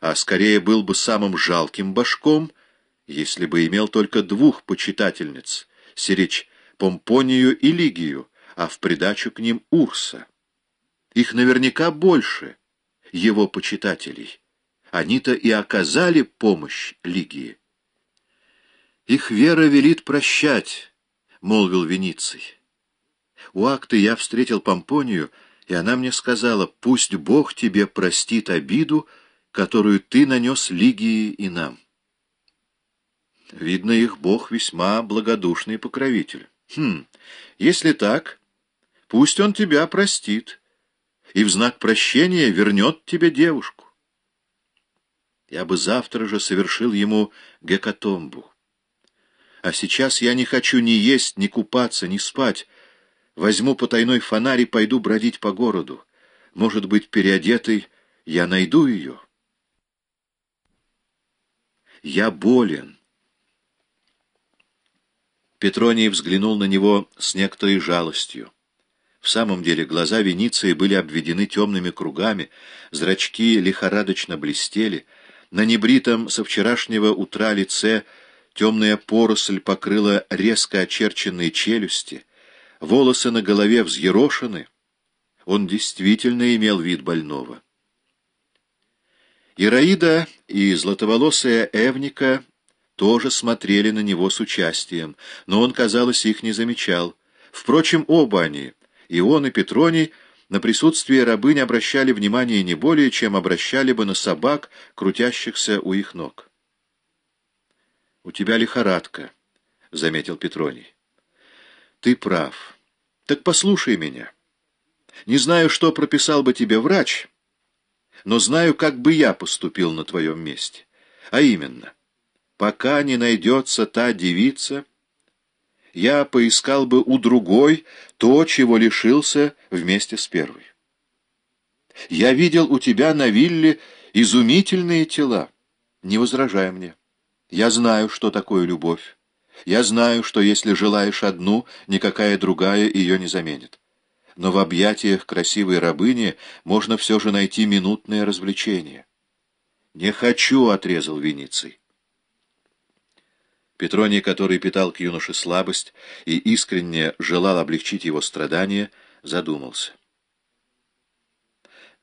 а скорее был бы самым жалким башком, если бы имел только двух почитательниц, сиречь Помпонию и Лигию, а в придачу к ним Урса. Их наверняка больше, его почитателей. Они-то и оказали помощь Лигии. «Их вера велит прощать», — молвил Вениций. У акты я встретил Помпонию, и она мне сказала, «Пусть Бог тебе простит обиду, которую ты нанес Лигии и нам». Видно, их Бог весьма благодушный покровитель. Хм, если так, пусть он тебя простит, и в знак прощения вернет тебе девушку. Я бы завтра же совершил ему гекатомбу. А сейчас я не хочу ни есть, ни купаться, ни спать. Возьму потайной фонарь и пойду бродить по городу. Может быть, переодетый, я найду ее. Я болен. Петроний взглянул на него с некоторой жалостью. В самом деле глаза Вениции были обведены темными кругами, зрачки лихорадочно блестели, на небритом со вчерашнего утра лице темная поросль покрыла резко очерченные челюсти, волосы на голове взъерошены. Он действительно имел вид больного. Ираида и златоволосая Эвника тоже смотрели на него с участием, но он, казалось, их не замечал. Впрочем, оба они, и он, и Петроний, на присутствие рабынь обращали внимание не более, чем обращали бы на собак, крутящихся у их ног. «У тебя лихорадка», — заметил Петроний. «Ты прав. Так послушай меня. Не знаю, что прописал бы тебе врач, но знаю, как бы я поступил на твоем месте. А именно...» пока не найдется та девица, я поискал бы у другой то, чего лишился вместе с первой. Я видел у тебя на вилле изумительные тела. Не возражай мне. Я знаю, что такое любовь. Я знаю, что если желаешь одну, никакая другая ее не заменит. Но в объятиях красивой рабыни можно все же найти минутное развлечение. «Не хочу», — отрезал Вениций. Петроний, который питал к юноше слабость и искренне желал облегчить его страдания, задумался.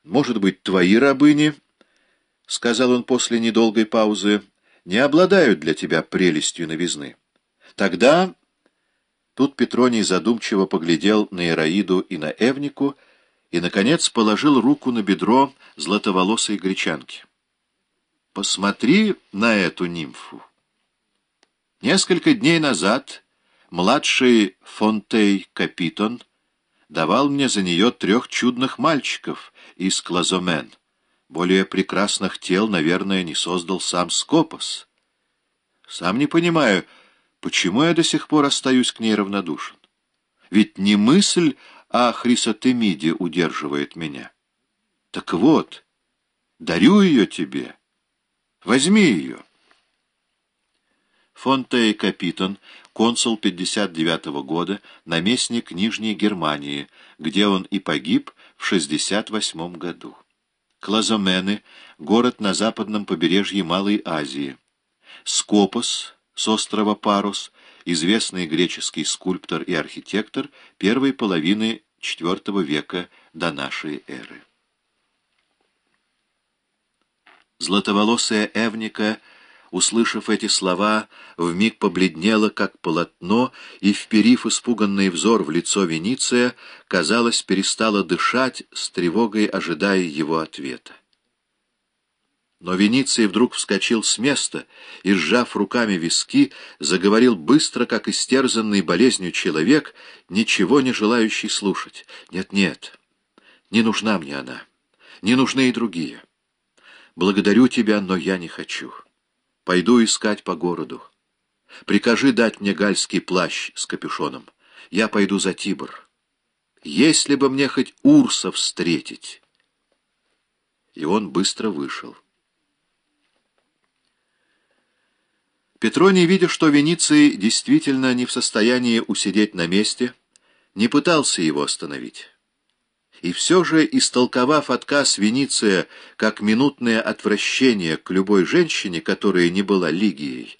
«Может быть, твои рабыни, — сказал он после недолгой паузы, — не обладают для тебя прелестью новизны. Тогда...» Тут Петроний задумчиво поглядел на Ираиду и на Эвнику и, наконец, положил руку на бедро златоволосой гречанки. «Посмотри на эту нимфу!» Несколько дней назад младший Фонтей Капитон давал мне за нее трех чудных мальчиков из Клазомен. Более прекрасных тел, наверное, не создал сам Скопос. Сам не понимаю, почему я до сих пор остаюсь к ней равнодушен. Ведь не мысль о Хрисотемиде удерживает меня. Так вот, дарю ее тебе. Возьми ее. Фонтей Капитон, консул 59 -го года, наместник Нижней Германии, где он и погиб в 68 году. Клазомены — город на западном побережье Малой Азии. Скопос с острова Парус, известный греческий скульптор и архитектор первой половины IV века до нашей эры. Златоволосая Эвника — услышав эти слова, вмиг побледнела, как полотно, и, вперив испуганный взор в лицо Вениция, казалось, перестала дышать, с тревогой ожидая его ответа. Но Вениций вдруг вскочил с места и, сжав руками виски, заговорил быстро, как истерзанный болезнью человек, ничего не желающий слушать. «Нет-нет, не нужна мне она, не нужны и другие. Благодарю тебя, но я не хочу». Пойду искать по городу. Прикажи дать мне гальский плащ с капюшоном. Я пойду за Тибр. Если бы мне хоть Урса встретить. И он быстро вышел. Петроний, видя, что Вениций действительно не в состоянии усидеть на месте, не пытался его остановить. И все же, истолковав отказ Вениция как минутное отвращение к любой женщине, которая не была Лигией,